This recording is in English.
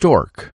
stork.